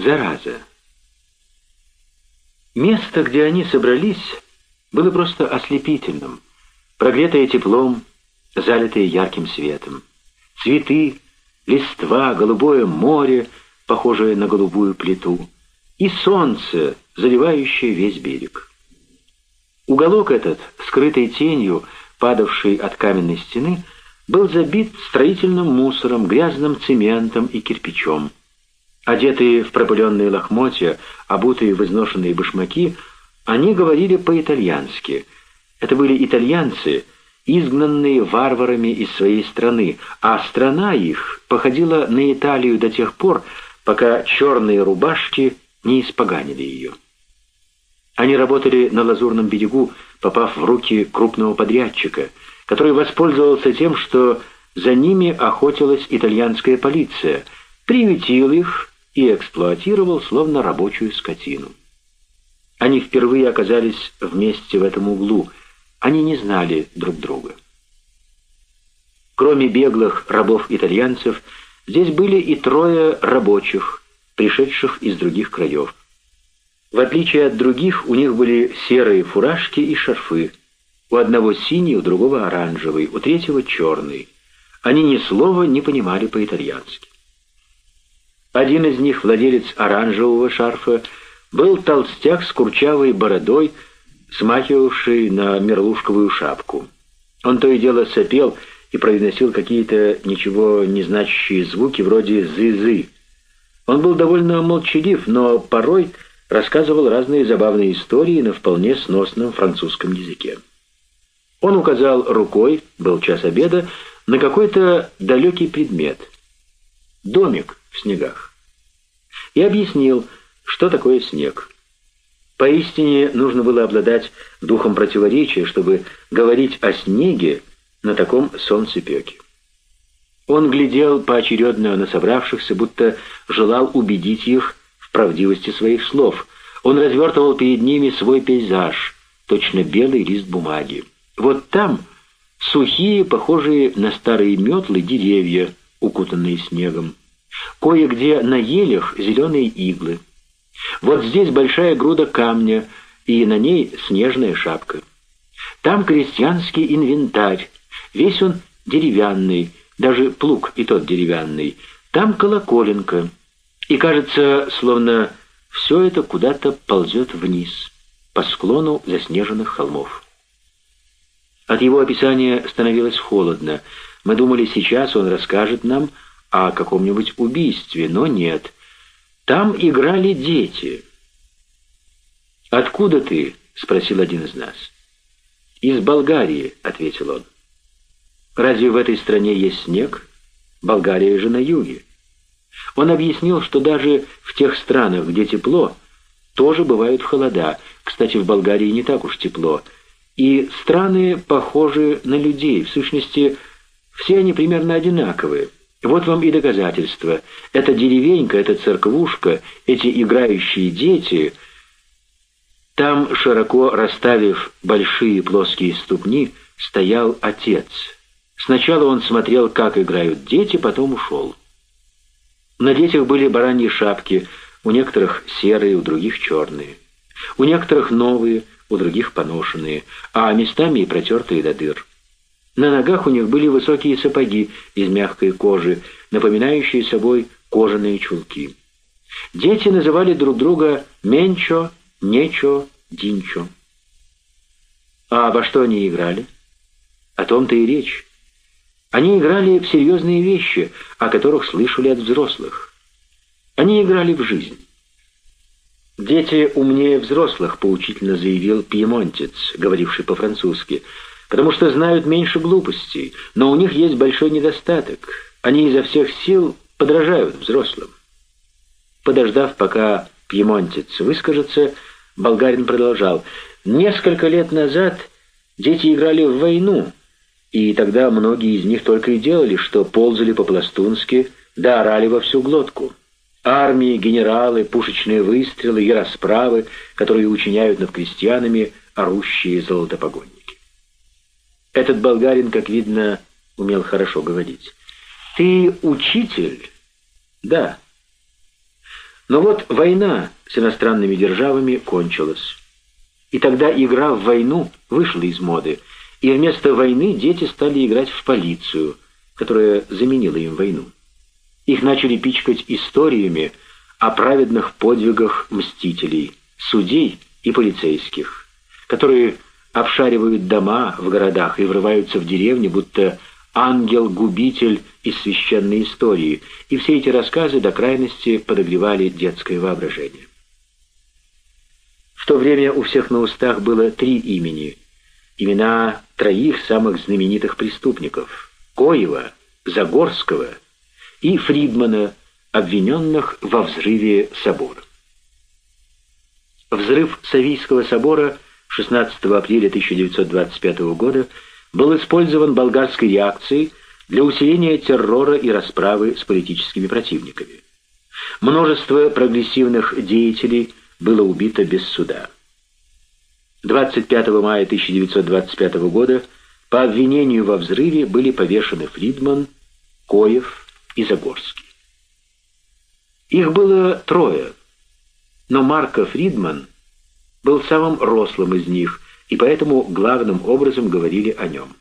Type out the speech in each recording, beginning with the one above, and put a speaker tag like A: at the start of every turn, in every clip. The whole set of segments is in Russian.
A: Зараза. Место, где они собрались, было просто ослепительным, прогретое теплом, залитое ярким светом. Цветы, листва, голубое море, похожее на голубую плиту, и солнце, заливающее весь берег. Уголок этот, скрытый тенью, падавший от каменной стены, был забит строительным мусором, грязным цементом и кирпичом. Одетые в пропыленные лохмотья, обутые в изношенные башмаки, они говорили по-итальянски. Это были итальянцы, изгнанные варварами из своей страны, а страна их походила на Италию до тех пор, пока черные рубашки не испоганили ее. Они работали на Лазурном берегу, попав в руки крупного подрядчика, который воспользовался тем, что за ними охотилась итальянская полиция, приютил их и эксплуатировал словно рабочую скотину. Они впервые оказались вместе в этом углу, они не знали друг друга. Кроме беглых рабов-итальянцев, здесь были и трое рабочих, пришедших из других краев. В отличие от других, у них были серые фуражки и шарфы. У одного синий, у другого оранжевый, у третьего черный. Они ни слова не понимали по-итальянски. Один из них, владелец оранжевого шарфа, был толстяк с курчавой бородой, смахивавший на мерлушковую шапку. Он то и дело сопел и произносил какие-то ничего не значащие звуки вроде «зы-зы». Он был довольно молчалив, но порой рассказывал разные забавные истории на вполне сносном французском языке. Он указал рукой, был час обеда, на какой-то далекий предмет. Домик в снегах. И объяснил, что такое снег. Поистине нужно было обладать духом противоречия, чтобы говорить о снеге на таком солнцепеке. Он глядел поочередно на собравшихся, будто желал убедить их в правдивости своих слов. Он развертывал перед ними свой пейзаж, точно белый лист бумаги. Вот там сухие, похожие на старые метлы, деревья, укутанные снегом. Кое-где на елях зеленые иглы. Вот здесь большая груда камня, и на ней снежная шапка. Там крестьянский инвентарь, весь он деревянный, даже плуг и тот деревянный. Там колоколенка. И кажется, словно все это куда-то ползет вниз, по склону заснеженных холмов. От его описания становилось холодно. Мы думали, сейчас он расскажет нам о каком-нибудь убийстве, но нет. Там играли дети. «Откуда ты?» — спросил один из нас. «Из Болгарии», — ответил он. «Разве в этой стране есть снег? Болгария же на юге». Он объяснил, что даже в тех странах, где тепло, тоже бывают холода. Кстати, в Болгарии не так уж тепло. И страны похожи на людей. В сущности, все они примерно одинаковые. Вот вам и доказательство. Эта деревенька, эта церквушка, эти играющие дети... Там, широко расставив большие плоские ступни, стоял отец. Сначала он смотрел, как играют дети, потом ушел. На детях были бараньи шапки, у некоторых серые, у других черные. У некоторых новые, у других поношенные, а местами и протертые до дыр. На ногах у них были высокие сапоги из мягкой кожи, напоминающие собой кожаные чулки. Дети называли друг друга Менчо, Нечо, Динчо. А во что они играли? О том-то и речь. Они играли в серьезные вещи, о которых слышали от взрослых. Они играли в жизнь. «Дети умнее взрослых», — поучительно заявил пьемонтец, говоривший по-французски, «потому что знают меньше глупостей, но у них есть большой недостаток. Они изо всех сил подражают взрослым». Подождав, пока пьемонтец выскажется, болгарин продолжал. «Несколько лет назад дети играли в войну, и тогда многие из них только и делали, что ползали по-пластунски, да орали во всю глотку. Армии, генералы, пушечные выстрелы и расправы, которые учиняют над крестьянами орущие золотопогонники. Этот болгарин, как видно, умел хорошо говорить. «Ты учитель?» «Да». Но вот война с иностранными державами кончилась. И тогда игра в войну вышла из моды, и вместо войны дети стали играть в полицию, которая заменила им войну. Их начали пичкать историями о праведных подвигах мстителей, судей и полицейских, которые обшаривают дома в городах и врываются в деревни, будто ангел-губитель из священной истории, и все эти рассказы до крайности подогревали детское воображение. В то время у всех на устах было три имени, имена троих самых знаменитых преступников – Коева, Загорского и Фридмана, обвиненных во взрыве собора. Взрыв Савийского собора 16 апреля 1925 года был использован болгарской реакцией для усиления террора и расправы с политическими противниками. Множество прогрессивных деятелей было убито без суда. 25 мая 1925 года по обвинению во взрыве были повешены Фридман, Коев и Загорский. Их было трое, но Марко Фридман был самым рослым из них, и поэтому главным образом говорили о нем.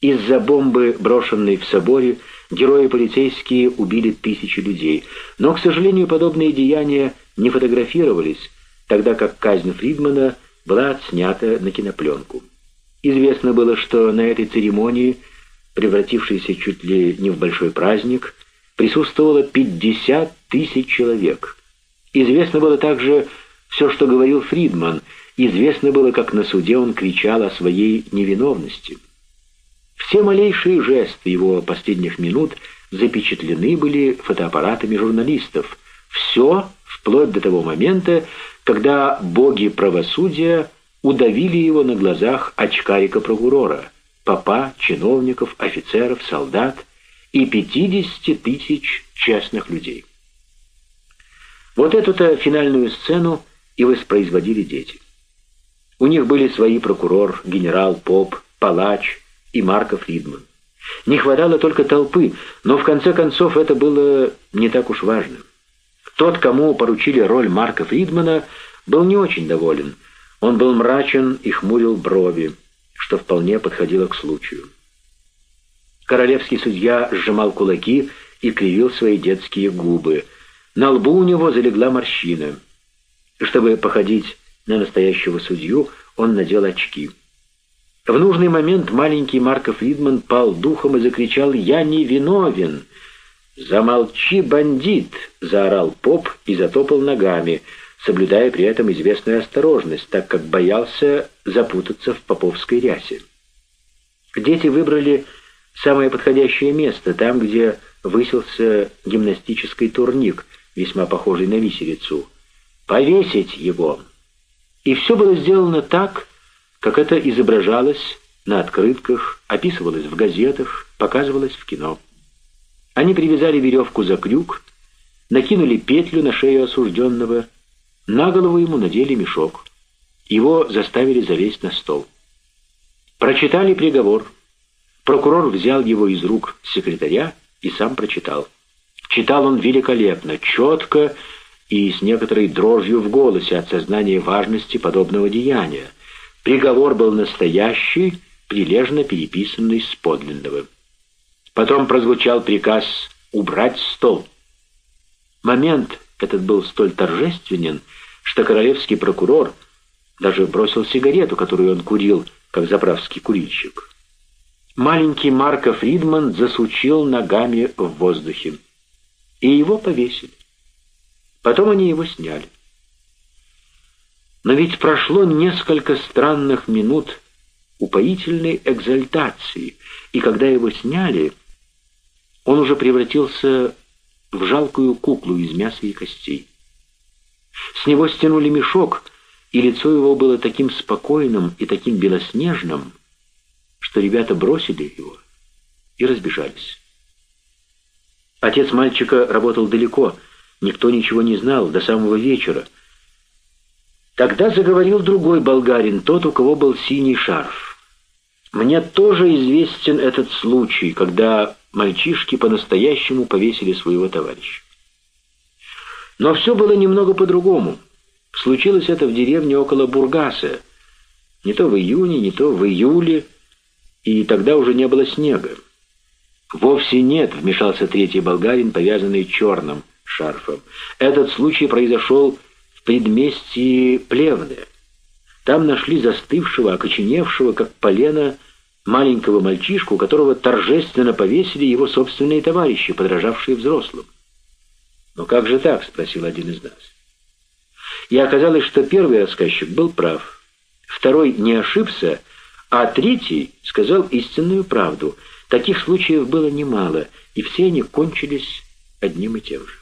A: Из-за бомбы, брошенной в соборе, герои полицейские убили тысячи людей, но, к сожалению, подобные деяния не фотографировались, тогда как казнь Фридмана была отснята на кинопленку. Известно было, что на этой церемонии, превратившейся чуть ли не в большой праздник, присутствовало 50 тысяч человек. Известно было также все, что говорил Фридман, известно было, как на суде он кричал о своей невиновности. Все малейшие жесты его последних минут запечатлены были фотоаппаратами журналистов. Все вплоть до того момента, когда боги правосудия удавили его на глазах очкарика-прокурора, попа, чиновников, офицеров, солдат и 50 тысяч честных людей. Вот эту-то финальную сцену и воспроизводили дети. У них были свои прокурор, генерал, поп, палач, и Марка Фридман. Не хватало только толпы, но в конце концов это было не так уж важно. Тот, кому поручили роль Марка Фридмана, был не очень доволен. Он был мрачен и хмурил брови, что вполне подходило к случаю. Королевский судья сжимал кулаки и кривил свои детские губы. На лбу у него залегла морщина. Чтобы походить на настоящего судью, он надел очки. В нужный момент маленький Марко Фридман пал духом и закричал «Я не виновен!» «Замолчи, бандит!» — заорал поп и затопал ногами, соблюдая при этом известную осторожность, так как боялся запутаться в поповской рясе. Дети выбрали самое подходящее место, там, где высился гимнастический турник, весьма похожий на виселицу. «Повесить его!» И все было сделано так, как это изображалось на открытках, описывалось в газетах, показывалось в кино. Они привязали веревку за крюк, накинули петлю на шею осужденного, на голову ему надели мешок. Его заставили залезть на стол. Прочитали приговор. Прокурор взял его из рук секретаря и сам прочитал. Читал он великолепно, четко и с некоторой дрожью в голосе от сознания важности подобного деяния — Приговор был настоящий, прилежно переписанный с подлинного. Потом прозвучал приказ убрать стол. Момент этот был столь торжественен, что королевский прокурор даже бросил сигарету, которую он курил, как заправский курильщик. Маленький Марко Фридман засучил ногами в воздухе, и его повесили. Потом они его сняли. Но ведь прошло несколько странных минут упоительной экзальтации, и когда его сняли, он уже превратился в жалкую куклу из мяса и костей. С него стянули мешок, и лицо его было таким спокойным и таким белоснежным, что ребята бросили его и разбежались. Отец мальчика работал далеко, никто ничего не знал до самого вечера, Тогда заговорил другой болгарин, тот, у кого был синий шарф. Мне тоже известен этот случай, когда мальчишки по-настоящему повесили своего товарища. Но все было немного по-другому. Случилось это в деревне около Бургаса. Не то в июне, не то в июле, и тогда уже не было снега. «Вовсе нет», — вмешался третий болгарин, повязанный черным шарфом. «Этот случай произошел в предместье Плевны. Там нашли застывшего, окоченевшего, как полено, маленького мальчишку, которого торжественно повесили его собственные товарищи, подражавшие взрослым. «Но как же так?» — спросил один из нас. И оказалось, что первый рассказчик был прав, второй не ошибся, а третий сказал истинную правду. Таких случаев было немало, и все они кончились одним и тем же.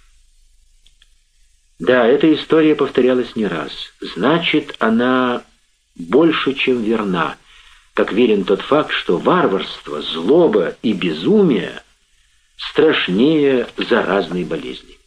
A: Да, эта история повторялась не раз. Значит, она больше, чем верна, как верен тот факт, что варварство, злоба и безумие страшнее заразной болезни.